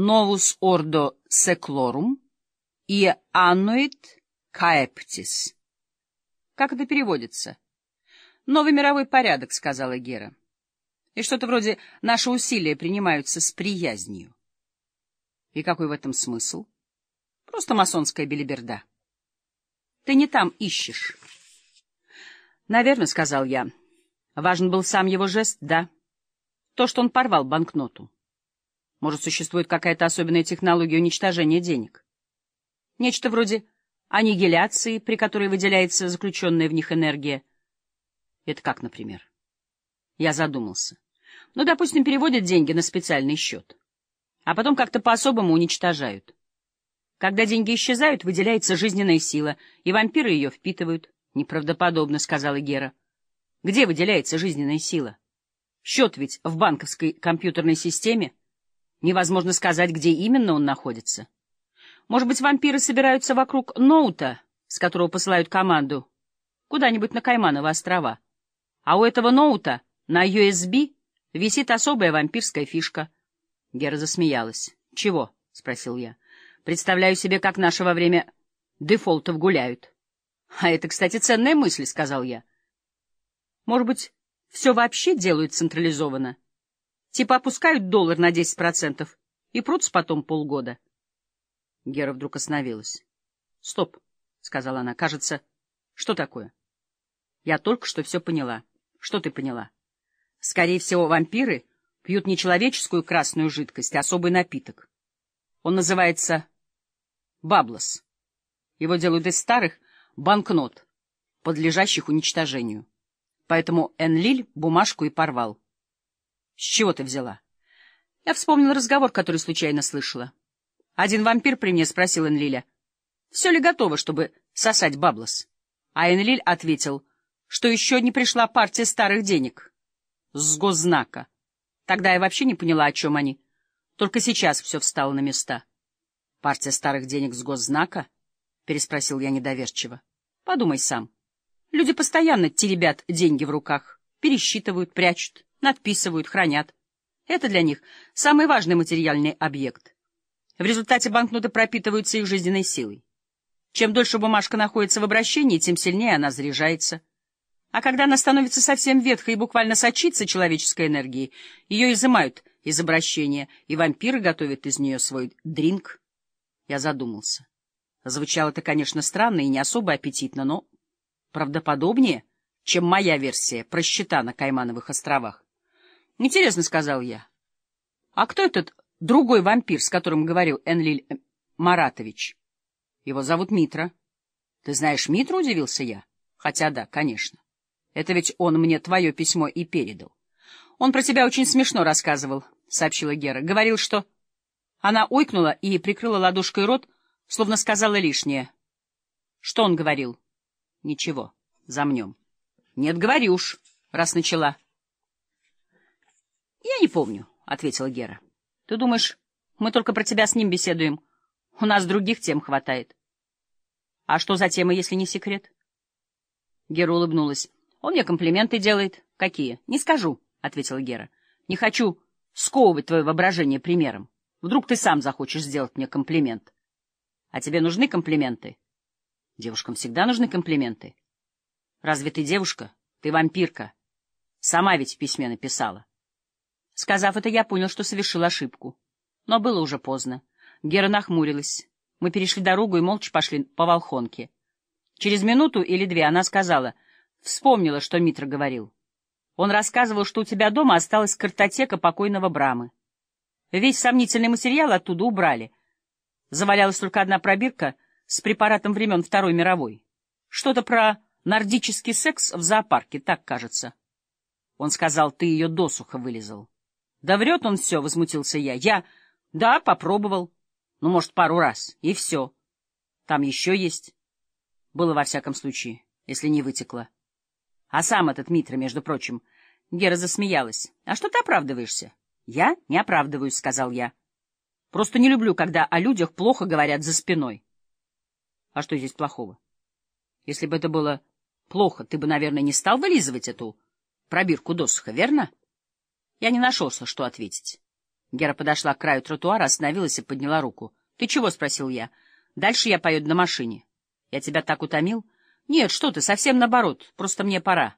новус ордо секлорум и аннуит каэптис. Как это переводится? Новый мировой порядок, сказала Гера. И что-то вроде «наши усилия принимаются с приязнью». И какой в этом смысл? Просто масонская белиберда. Ты не там ищешь. Наверное, — сказал я. Важен был сам его жест, да. То, что он порвал банкноту. Может, существует какая-то особенная технология уничтожения денег? Нечто вроде аннигиляции, при которой выделяется заключенная в них энергия. Это как, например? Я задумался. Ну, допустим, переводят деньги на специальный счет, а потом как-то по-особому уничтожают. Когда деньги исчезают, выделяется жизненная сила, и вампиры ее впитывают. Неправдоподобно, — сказала Гера. Где выделяется жизненная сила? Счет ведь в банковской компьютерной системе. Невозможно сказать, где именно он находится. Может быть, вампиры собираются вокруг ноута, с которого посылают команду, куда-нибудь на Каймановы острова. А у этого ноута на USB висит особая вампирская фишка. Гера засмеялась. — Чего? — спросил я. — Представляю себе, как наши во время дефолтов гуляют. — А это, кстати, ценная мысль, — сказал я. — Может быть, все вообще делают централизованно? Типа опускают доллар на 10% и прутся потом полгода. Гера вдруг остановилась. — Стоп, — сказала она. — Кажется, что такое? Я только что все поняла. Что ты поняла? Скорее всего, вампиры пьют не человеческую красную жидкость, а особый напиток. Он называется баблос. Его делают из старых банкнот, подлежащих уничтожению. Поэтому Энлиль бумажку и порвал. — С чего ты взяла? Я вспомнил разговор, который случайно слышала. Один вампир при мне спросил Энлиля, все ли готово, чтобы сосать баблос. А Энлиль ответил, что еще не пришла партия старых денег. С госзнака. Тогда я вообще не поняла, о чем они. Только сейчас все встало на места. — Партия старых денег с госзнака? — переспросил я недоверчиво. — Подумай сам. Люди постоянно теребят деньги в руках, пересчитывают, прячут, надписывают, хранят. Это для них самый важный материальный объект. В результате банкноты пропитываются их жизненной силой. Чем дольше бумажка находится в обращении, тем сильнее она заряжается. А когда она становится совсем ветхой и буквально сочится человеческой энергией, ее изымают из обращения, и вампиры готовят из нее свой дринк. Я задумался. Звучало это, конечно, странно и не особо аппетитно, но правдоподобнее, чем моя версия про счета на Каймановых островах. Интересно, — сказал я. А кто этот другой вампир, с которым говорил Энлиль Маратович? Его зовут Митра. Ты знаешь Митру, — удивился я. Хотя да, конечно. Это ведь он мне твое письмо и передал. Он про тебя очень смешно рассказывал, — сообщила Гера. Говорил, что... Она ойкнула и прикрыла ладошкой рот, словно сказала лишнее. Что он говорил? — Ничего, замнем. Нет, говори уж, раз начала. Я не помню, — ответила Гера. Ты думаешь, мы только про тебя с ним беседуем? У нас других тем хватает. А что за темы, если не секрет? Гера улыбнулась. Он мне комплименты делает. Какие? Не скажу, — ответила Гера. Не хочу сковывать твое воображение примером. Вдруг ты сам захочешь сделать мне комплимент. А тебе нужны комплименты? Девушкам всегда нужны комплименты. Разве ты девушка? Ты вампирка. Сама ведь в письме написала. Сказав это, я понял, что совершил ошибку. Но было уже поздно. Гера нахмурилась. Мы перешли дорогу и молча пошли по Волхонке. Через минуту или две она сказала, вспомнила, что Митра говорил. Он рассказывал, что у тебя дома осталась картотека покойного Брамы. Весь сомнительный материал оттуда убрали. Завалялась только одна пробирка — с препаратом времен Второй мировой. Что-то про нордический секс в зоопарке, так кажется. Он сказал, ты ее досуха вылезал. Да врет он все, — возмутился я. Я, да, попробовал. Ну, может, пару раз, и все. Там еще есть. Было во всяком случае, если не вытекло. А сам этот Митра, между прочим. Гера засмеялась. А что ты оправдываешься? Я не оправдываюсь, — сказал я. Просто не люблю, когда о людях плохо говорят за спиной. А что здесь плохого? Если бы это было плохо, ты бы, наверное, не стал вылизывать эту пробирку досуха, верно? Я не нашелся, что ответить. Гера подошла к краю тротуара, остановилась и подняла руку. — Ты чего? — спросил я. — Дальше я поеду на машине. — Я тебя так утомил? — Нет, что ты, совсем наоборот, просто мне пора.